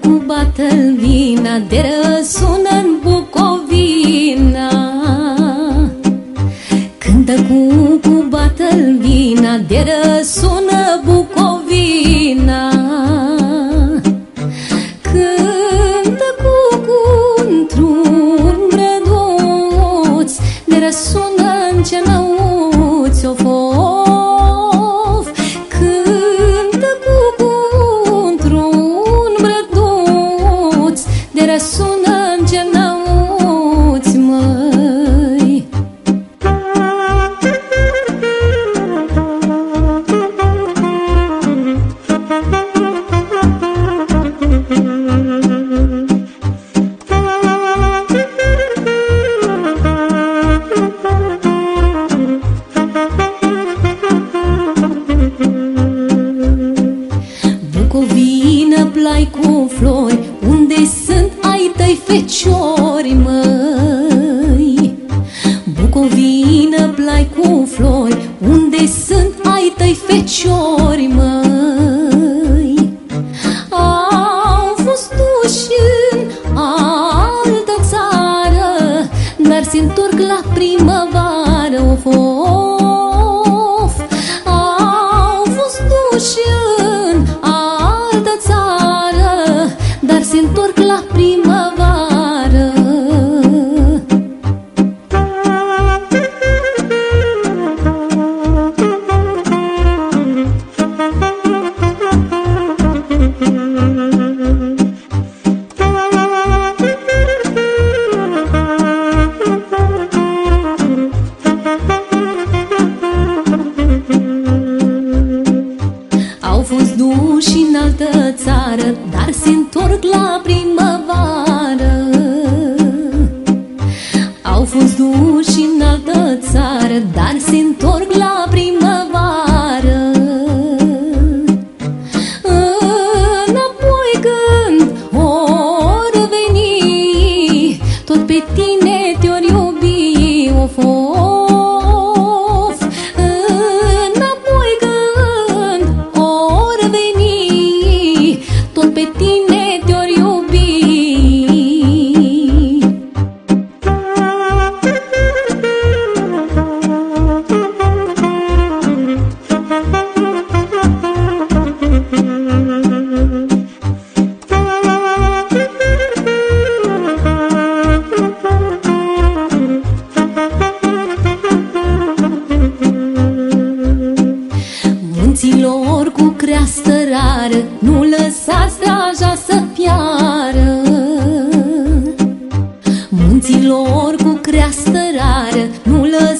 cu batălvina De răsună în Bucovina. Cântă cu cu batălvina De răsună Bucovina. Cântă cu cu într-un răduț De răsună în ce Bucovină, plai cu flori Unde sunt ai tăi feciori, măi? Bucovină, plai cu flori Unde sunt ai tăi feciori, măi? Țară Dar se întorc la primăvară Au fost duși în altă țară Dar se întorc la primăvară Înapoi când or veni Tot pe tine țară Nu lăsa